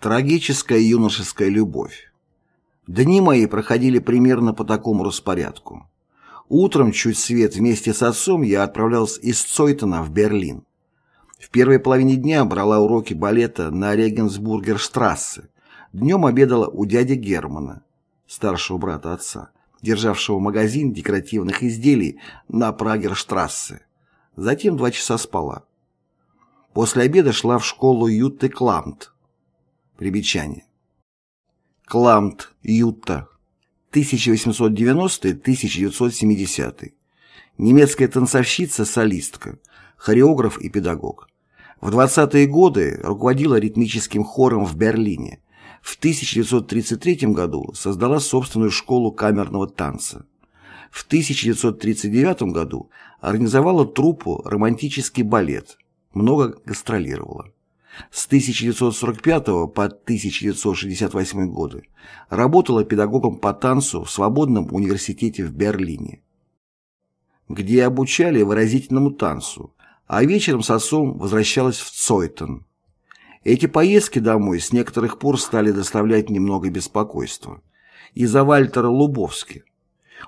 Трагическая юношеская любовь. Дни мои проходили примерно по такому распорядку. Утром, чуть свет, вместе с отцом я отправлялся из Цойтона в Берлин. В первой половине дня брала уроки балета на Регенсбургерштрассе. Днем обедала у дяди Германа, старшего брата отца, державшего магазин декоративных изделий на Прагерштрассе. Затем два часа спала. После обеда шла в школу Ютте Кламт, Примечание. Кламт, Ютта. 1890-1970. Немецкая танцовщица-солистка, хореограф и педагог. В 20-е годы руководила ритмическим хором в Берлине. В 1933 году создала собственную школу камерного танца. В 1939 году организовала труппу «Романтический балет», много гастролировала. С 1945 по 1968 годы работала педагогом по танцу в Свободном университете в Берлине, где обучали выразительному танцу, а вечером с отцом возвращалась в Цойтон. Эти поездки домой с некоторых пор стали доставлять немного беспокойства. Из-за Вальтера Лубовски.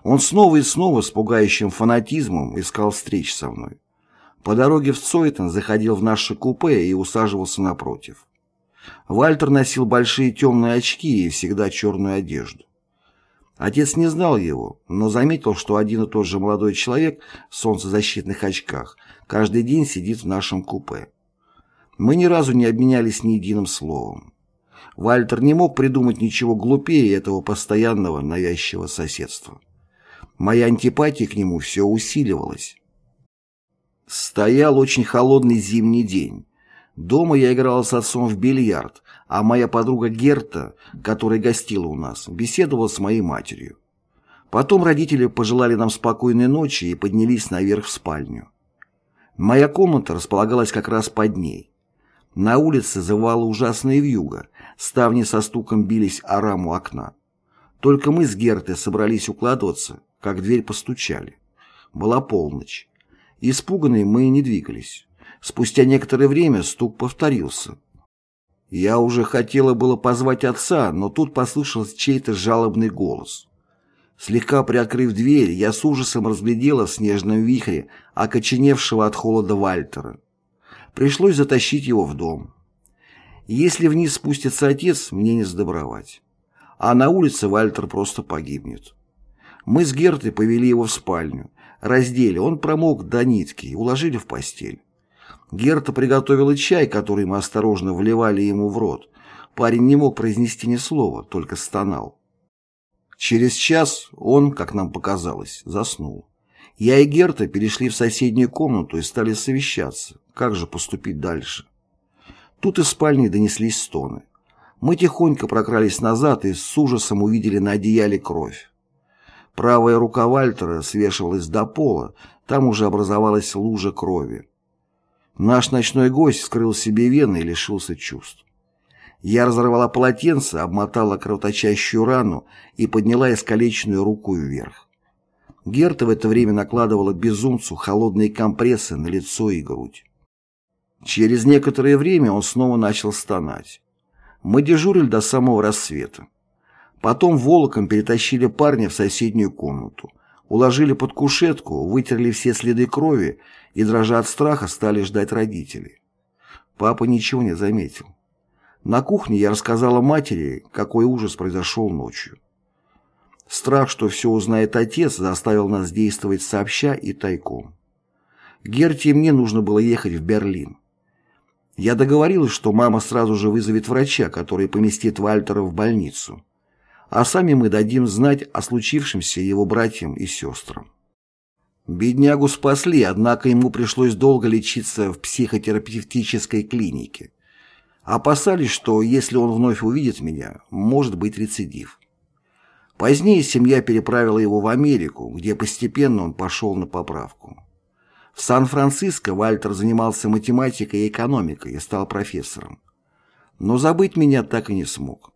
Он снова и снова с пугающим фанатизмом искал встреч со мной. По дороге в Цойтон заходил в наше купе и усаживался напротив. Вальтер носил большие темные очки и всегда черную одежду. Отец не знал его, но заметил, что один и тот же молодой человек в солнцезащитных очках каждый день сидит в нашем купе. Мы ни разу не обменялись ни единым словом. Вальтер не мог придумать ничего глупее этого постоянного навязчивого соседства. Моя антипатия к нему все усиливалась. Стоял очень холодный зимний день. Дома я играла с отцом в бильярд, а моя подруга Герта, которая гостила у нас, беседовала с моей матерью. Потом родители пожелали нам спокойной ночи и поднялись наверх в спальню. Моя комната располагалась как раз под ней. На улице завывала ужасная вьюга, ставни со стуком бились о раму окна. Только мы с Гертой собрались укладываться, как дверь постучали. Была полночь. Испуганные мы не двигались. Спустя некоторое время стук повторился. Я уже хотела было позвать отца, но тут послышался чей-то жалобный голос. Слегка приоткрыв дверь, я с ужасом разглядела в снежном вихре окоченевшего от холода Вальтера. Пришлось затащить его в дом. Если вниз спустится отец, мне не сдобровать. А на улице Вальтер просто погибнет. Мы с Гертой повели его в спальню, раздели, он промок до нитки и уложили в постель. Герта приготовила чай, который мы осторожно вливали ему в рот. Парень не мог произнести ни слова, только стонал. Через час он, как нам показалось, заснул. Я и Герта перешли в соседнюю комнату и стали совещаться, как же поступить дальше. Тут из спальни донеслись стоны. Мы тихонько прокрались назад и с ужасом увидели на одеяле кровь. Правая рука Вальтера свешивалась до пола, там уже образовалась лужа крови. Наш ночной гость вскрыл себе вены и лишился чувств. Я разорвала полотенце, обмотала кровоточащую рану и подняла искалеченную руку вверх. Герта в это время накладывала безумцу холодные компрессы на лицо и грудь. Через некоторое время он снова начал стонать. Мы дежурили до самого рассвета. Потом волоком перетащили парня в соседнюю комнату, уложили под кушетку, вытерли все следы крови и, дрожа от страха, стали ждать родителей. Папа ничего не заметил. На кухне я рассказала матери, какой ужас произошел ночью. Страх, что все узнает отец, заставил нас действовать сообща и тайком. Герте и мне нужно было ехать в Берлин. Я договорилась, что мама сразу же вызовет врача, который поместит Вальтера в больницу а сами мы дадим знать о случившемся его братьям и сестрам. Беднягу спасли, однако ему пришлось долго лечиться в психотерапевтической клинике. Опасались, что если он вновь увидит меня, может быть рецидив. Позднее семья переправила его в Америку, где постепенно он пошел на поправку. В Сан-Франциско Вальтер занимался математикой и экономикой и стал профессором. Но забыть меня так и не смог.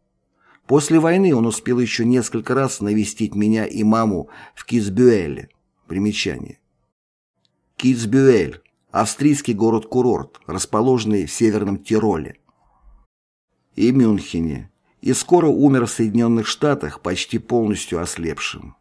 После войны он успел еще несколько раз навестить меня и маму в Китсбюэле. Примечание. Китсбюэль – австрийский город-курорт, расположенный в Северном Тироле. и Мюнхене, и скоро умер в Соединенных Штатах почти полностью ослепшим.